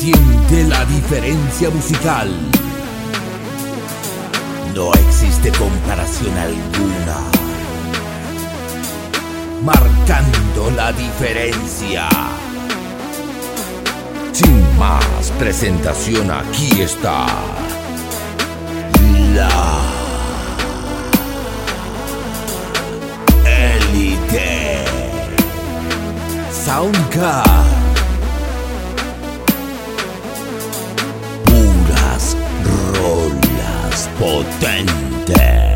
Siente la diferencia musical. No existe comparación alguna. Marcando la diferencia. Sin más presentación, aquí está. La Elite Soundcard. potente.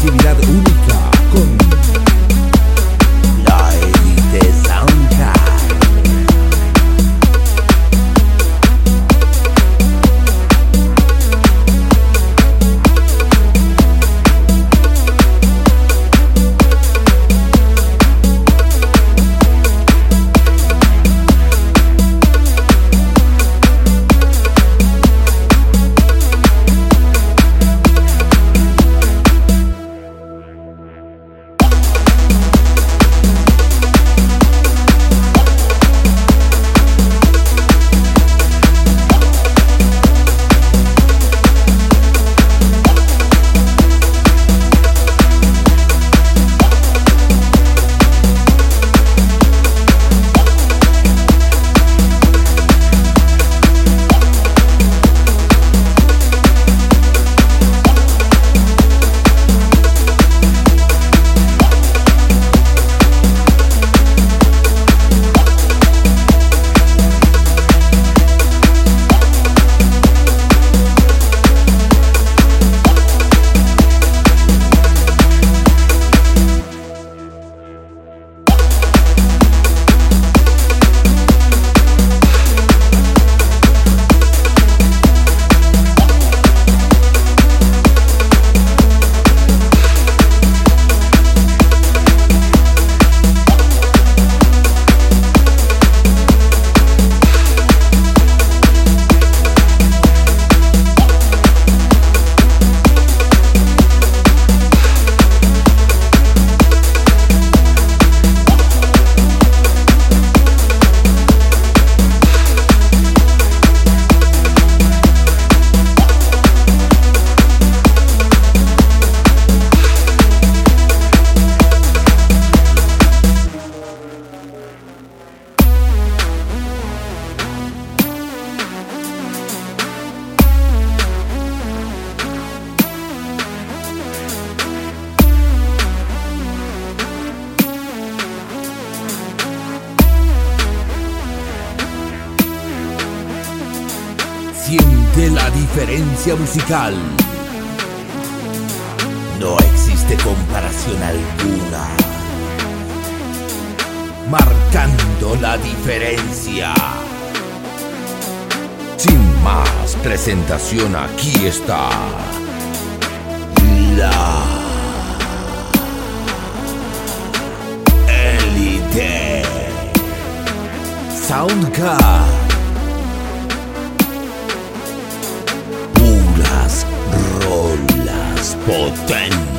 Creatividad única diferencia musical. No existe comparación alguna. Marcando la diferencia. Sin más presentación, aquí está. La Elite Soundcard. potent.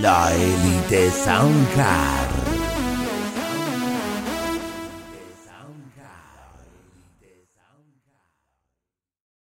La Elite Soundcard.